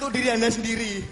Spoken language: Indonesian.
untuk diri Anda sendiri.